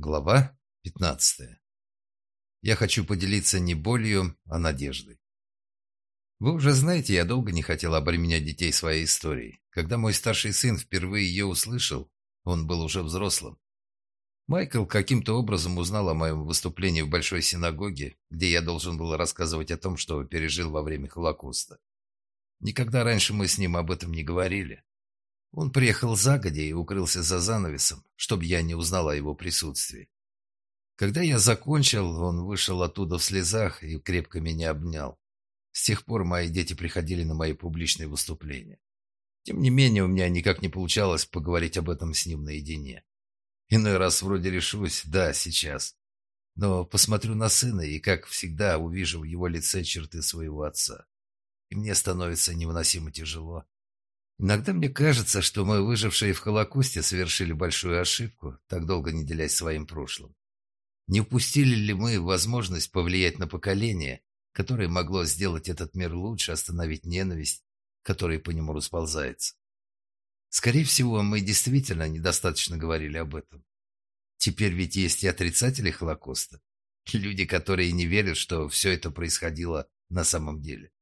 Глава 15. Я хочу поделиться не болью, а надеждой. Вы уже знаете, я долго не хотел обременять детей своей историей. Когда мой старший сын впервые ее услышал, он был уже взрослым. Майкл каким-то образом узнал о моем выступлении в Большой синагоге, где я должен был рассказывать о том, что пережил во время Холокоста. Никогда раньше мы с ним об этом не говорили. Он приехал загодя и укрылся за занавесом, чтобы я не узнал о его присутствии. Когда я закончил, он вышел оттуда в слезах и крепко меня обнял. С тех пор мои дети приходили на мои публичные выступления. Тем не менее, у меня никак не получалось поговорить об этом с ним наедине. Иной раз вроде решусь, да, сейчас. Но посмотрю на сына и, как всегда, увижу в его лице черты своего отца. И мне становится невыносимо тяжело. Иногда мне кажется, что мы, выжившие в Холокосте, совершили большую ошибку, так долго не делясь своим прошлым. Не упустили ли мы возможность повлиять на поколение, которое могло сделать этот мир лучше, остановить ненависть, которая по нему расползается? Скорее всего, мы действительно недостаточно говорили об этом. Теперь ведь есть и отрицатели Холокоста. Люди, которые не верят, что все это происходило на самом деле.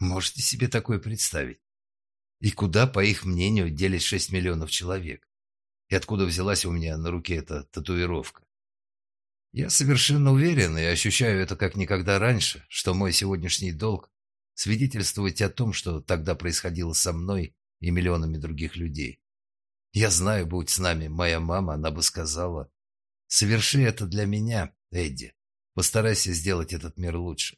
Можете себе такое представить? И куда, по их мнению, делись 6 миллионов человек? И откуда взялась у меня на руке эта татуировка? Я совершенно уверен и ощущаю это как никогда раньше, что мой сегодняшний долг – свидетельствовать о том, что тогда происходило со мной и миллионами других людей. Я знаю, будь с нами моя мама, она бы сказала, «Соверши это для меня, Эдди. Постарайся сделать этот мир лучше».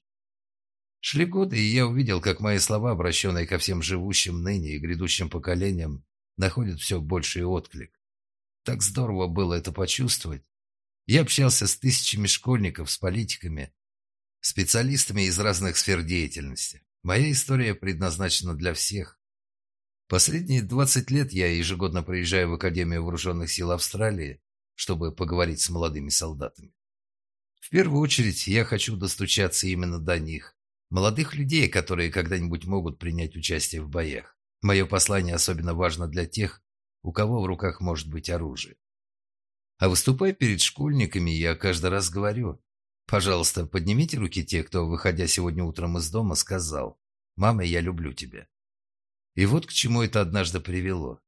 Шли годы, и я увидел, как мои слова, обращенные ко всем живущим ныне и грядущим поколениям, находят все больший отклик. Так здорово было это почувствовать. Я общался с тысячами школьников, с политиками, специалистами из разных сфер деятельности. Моя история предназначена для всех. Последние 20 лет я ежегодно приезжаю в Академию Вооруженных сил Австралии, чтобы поговорить с молодыми солдатами. В первую очередь я хочу достучаться именно до них, Молодых людей, которые когда-нибудь могут принять участие в боях. Мое послание особенно важно для тех, у кого в руках может быть оружие. А выступая перед школьниками, я каждый раз говорю, пожалуйста, поднимите руки те, кто, выходя сегодня утром из дома, сказал, «Мама, я люблю тебя». И вот к чему это однажды привело.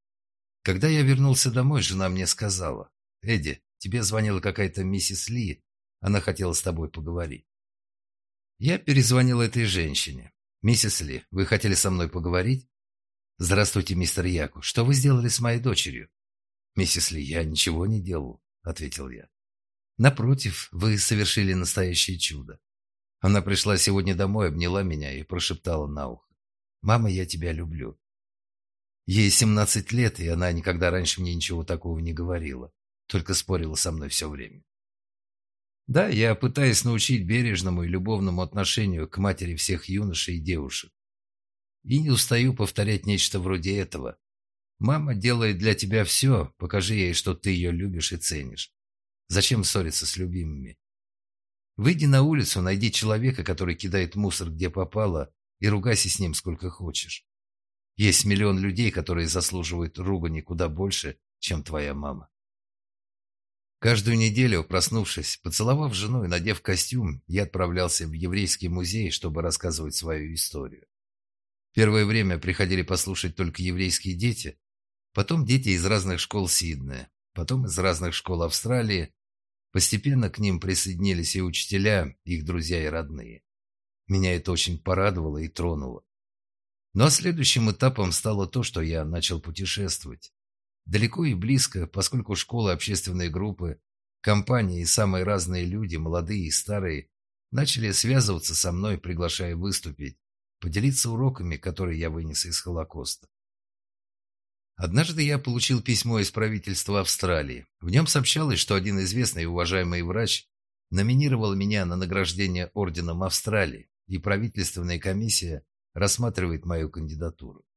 Когда я вернулся домой, жена мне сказала, «Эдди, тебе звонила какая-то миссис Ли, она хотела с тобой поговорить». Я перезвонил этой женщине. «Миссис Ли, вы хотели со мной поговорить?» «Здравствуйте, мистер Яку. Что вы сделали с моей дочерью?» «Миссис Ли, я ничего не делал», — ответил я. «Напротив, вы совершили настоящее чудо. Она пришла сегодня домой, обняла меня и прошептала на ухо. «Мама, я тебя люблю». Ей 17 лет, и она никогда раньше мне ничего такого не говорила, только спорила со мной все время. Да, я пытаюсь научить бережному и любовному отношению к матери всех юношей и девушек. И не устаю повторять нечто вроде этого. Мама делает для тебя все, покажи ей, что ты ее любишь и ценишь. Зачем ссориться с любимыми? Выйди на улицу, найди человека, который кидает мусор где попало, и ругайся с ним сколько хочешь. Есть миллион людей, которые заслуживают ругани куда больше, чем твоя мама. Каждую неделю, проснувшись, поцеловав жену и надев костюм, я отправлялся в еврейский музей, чтобы рассказывать свою историю. Первое время приходили послушать только еврейские дети, потом дети из разных школ Сиднея, потом из разных школ Австралии. Постепенно к ним присоединились и учителя, их друзья и родные. Меня это очень порадовало и тронуло. Ну а следующим этапом стало то, что я начал путешествовать. Далеко и близко, поскольку школы, общественные группы, компании и самые разные люди, молодые и старые, начали связываться со мной, приглашая выступить, поделиться уроками, которые я вынес из Холокоста. Однажды я получил письмо из правительства Австралии. В нем сообщалось, что один известный и уважаемый врач номинировал меня на награждение Орденом Австралии, и правительственная комиссия рассматривает мою кандидатуру.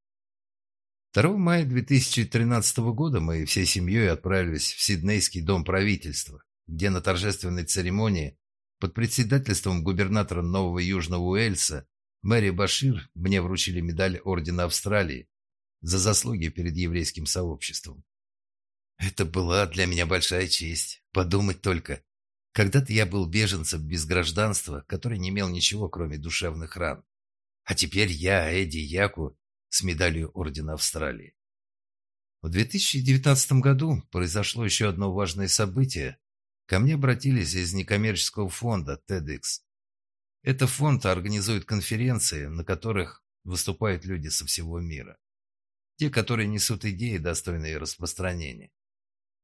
2 мая 2013 года мы всей семьей отправились в Сиднейский дом правительства, где на торжественной церемонии под председательством губернатора Нового Южного Уэльса Мэри Башир мне вручили медаль Ордена Австралии за заслуги перед еврейским сообществом. Это была для меня большая честь. Подумать только. Когда-то я был беженцем без гражданства, который не имел ничего, кроме душевных ран. А теперь я, Эдди Яку, с медалью Ордена Австралии. В 2019 году произошло еще одно важное событие. Ко мне обратились из некоммерческого фонда TEDx. Это фонд организует конференции, на которых выступают люди со всего мира. Те, которые несут идеи, достойные распространения.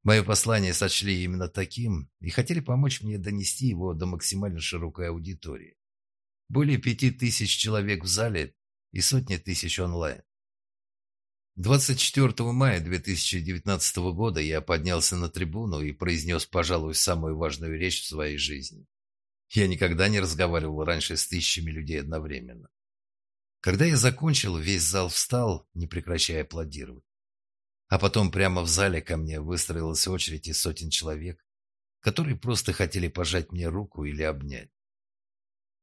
Мое послание сочли именно таким и хотели помочь мне донести его до максимально широкой аудитории. Более пяти тысяч человек в зале и сотни тысяч онлайн. 24 мая 2019 года я поднялся на трибуну и произнес, пожалуй, самую важную речь в своей жизни. Я никогда не разговаривал раньше с тысячами людей одновременно. Когда я закончил, весь зал встал, не прекращая аплодировать. А потом прямо в зале ко мне выстроилась очередь из сотен человек, которые просто хотели пожать мне руку или обнять.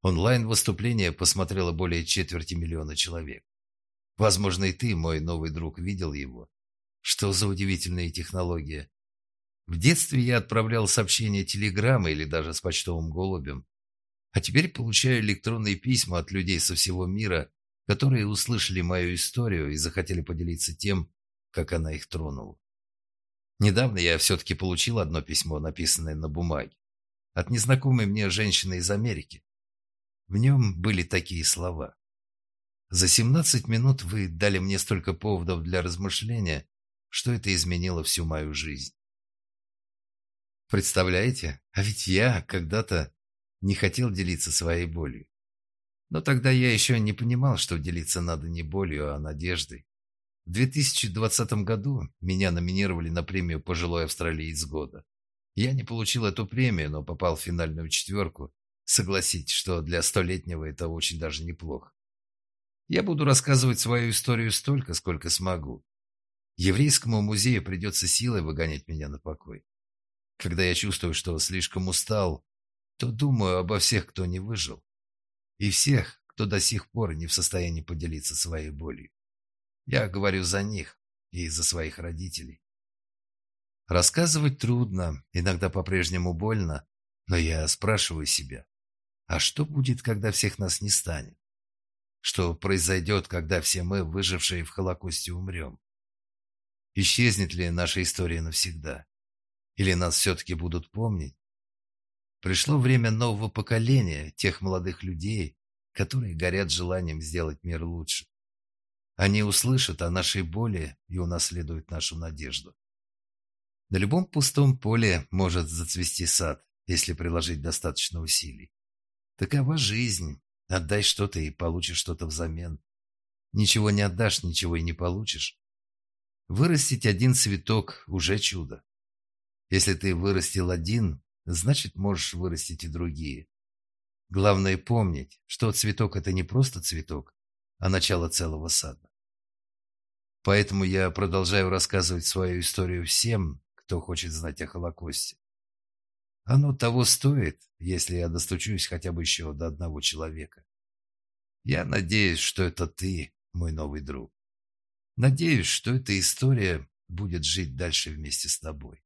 Онлайн-выступление посмотрело более четверти миллиона человек. Возможно, и ты, мой новый друг, видел его. Что за удивительная технология. В детстве я отправлял сообщения телеграммой или даже с почтовым голубем. А теперь получаю электронные письма от людей со всего мира, которые услышали мою историю и захотели поделиться тем, как она их тронула. Недавно я все-таки получил одно письмо, написанное на бумаге, от незнакомой мне женщины из Америки. В нем были такие слова. За 17 минут вы дали мне столько поводов для размышления, что это изменило всю мою жизнь. Представляете? А ведь я когда-то не хотел делиться своей болью. Но тогда я еще не понимал, что делиться надо не болью, а надеждой. В 2020 году меня номинировали на премию «Пожилой австралиец года». Я не получил эту премию, но попал в финальную четверку. Согласитесь, что для столетнего это очень даже неплохо. Я буду рассказывать свою историю столько, сколько смогу. Еврейскому музею придется силой выгонять меня на покой. Когда я чувствую, что слишком устал, то думаю обо всех, кто не выжил. И всех, кто до сих пор не в состоянии поделиться своей болью. Я говорю за них и за своих родителей. Рассказывать трудно, иногда по-прежнему больно, но я спрашиваю себя, а что будет, когда всех нас не станет? Что произойдет, когда все мы, выжившие в Холокосте, умрем? Исчезнет ли наша история навсегда? Или нас все-таки будут помнить? Пришло время нового поколения, тех молодых людей, которые горят желанием сделать мир лучше. Они услышат о нашей боли и унаследуют нашу надежду. На любом пустом поле может зацвести сад, если приложить достаточно усилий. Такова жизнь, Отдай что-то и получишь что-то взамен. Ничего не отдашь, ничего и не получишь. Вырастить один цветок – уже чудо. Если ты вырастил один, значит, можешь вырастить и другие. Главное помнить, что цветок – это не просто цветок, а начало целого сада. Поэтому я продолжаю рассказывать свою историю всем, кто хочет знать о Холокосте. Оно того стоит, если я достучусь хотя бы еще до одного человека. Я надеюсь, что это ты, мой новый друг. Надеюсь, что эта история будет жить дальше вместе с тобой.